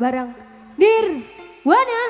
bareng Nirwana.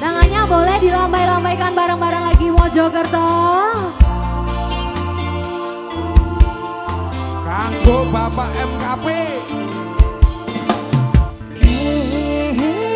Tangannya boleh dilambai-lambaikan bareng-bareng lagi Mojokerto. Kanggo Bapak MKP. Hehehe.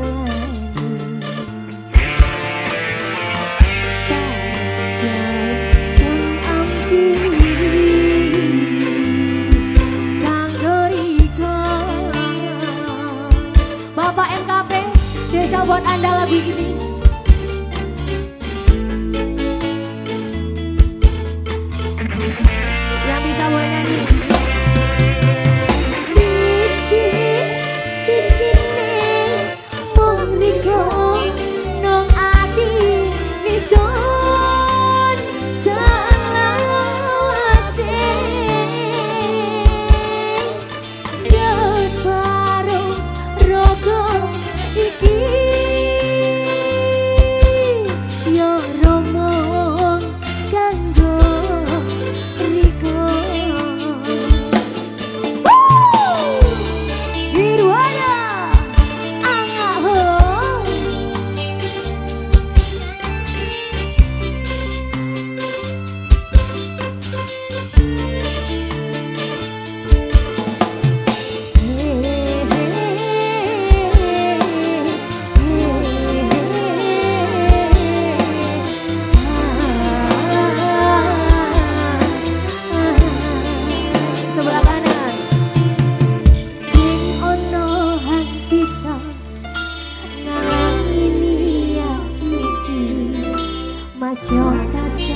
Cho ta sẽ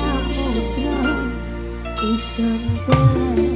vô.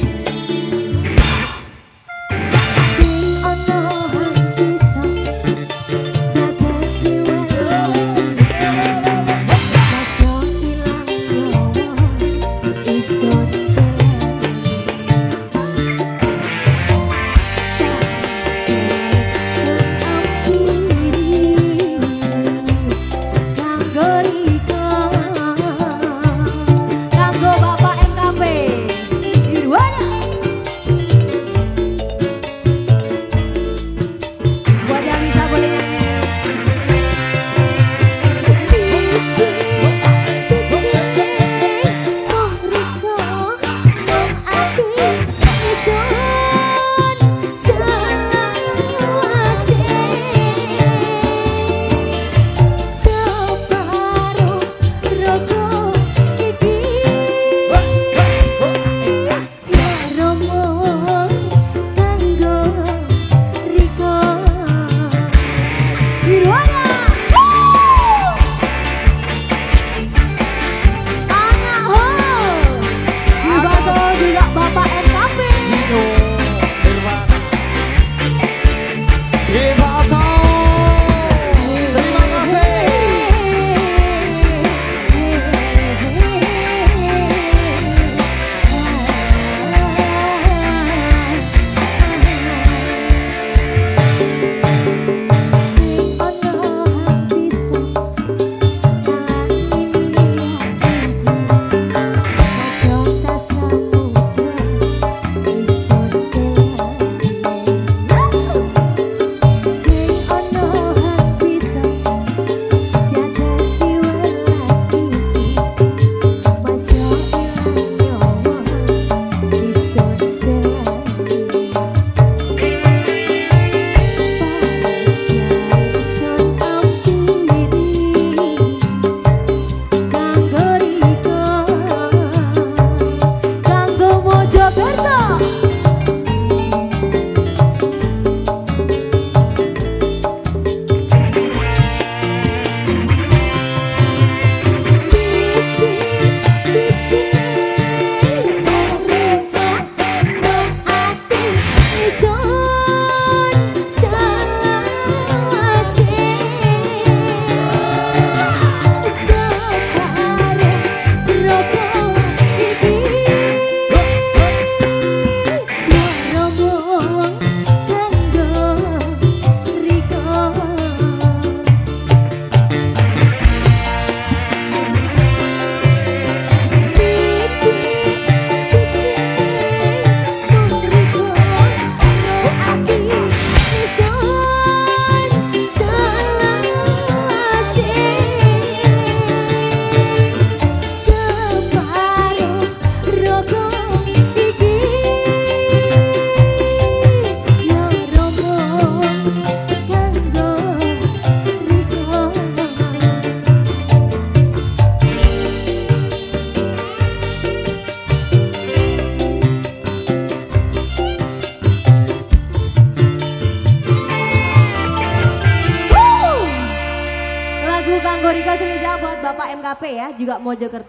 Bapak MKP ya, juga Mojokerto.